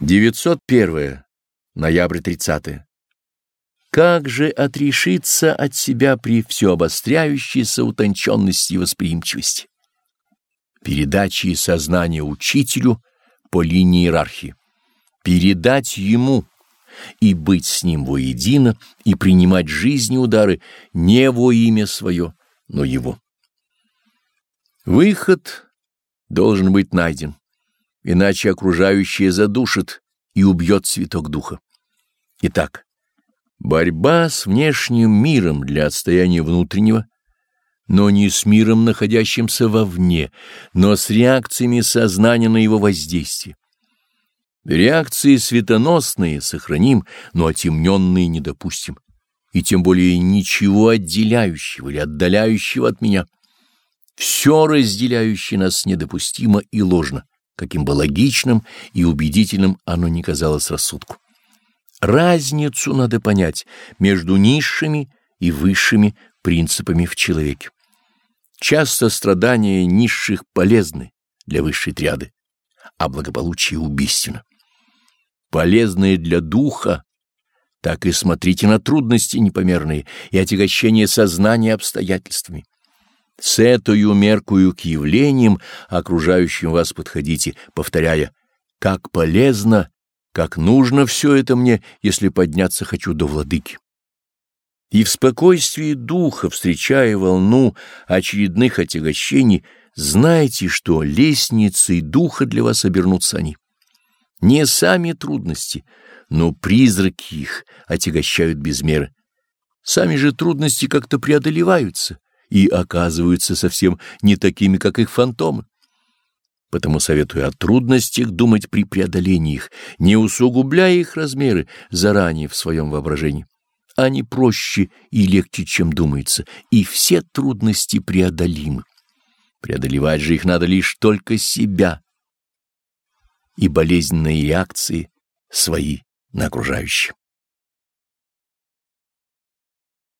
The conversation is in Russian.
901. Ноябрь 30. Как же отрешиться от себя при всеобостряющейся утонченности и восприимчивости? Передачи сознания учителю по линии иерархии. Передать ему и быть с ним воедино, и принимать жизни удары не во имя свое, но его. Выход должен быть найден иначе окружающее задушит и убьет цветок духа. Итак, борьба с внешним миром для отстояния внутреннего, но не с миром, находящимся вовне, но с реакциями сознания на его воздействие. Реакции светоносные сохраним, но отемненные не допустим, и тем более ничего отделяющего или отдаляющего от меня. Все разделяющее нас недопустимо и ложно каким бы логичным и убедительным оно ни казалось рассудку. Разницу надо понять между низшими и высшими принципами в человеке. Часто страдания низших полезны для высшей триады, а благополучие убийственно. Полезные для духа, так и смотрите на трудности непомерные и отягощение сознания обстоятельствами. С этой меркую к явлениям, окружающим вас подходите, повторяя, как полезно, как нужно все это мне, если подняться хочу до владыки. И в спокойствии духа, встречая волну очередных отягощений, знайте, что лестницей духа для вас обернутся они. Не сами трудности, но призраки их отягощают без меры. Сами же трудности как-то преодолеваются и оказываются совсем не такими, как их фантомы. Потому советую о трудностях думать при преодолении их, не усугубляя их размеры заранее в своем воображении. Они проще и легче, чем думается, и все трудности преодолимы. Преодолевать же их надо лишь только себя и болезненные реакции свои на окружающих.